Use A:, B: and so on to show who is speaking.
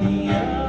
A: the end.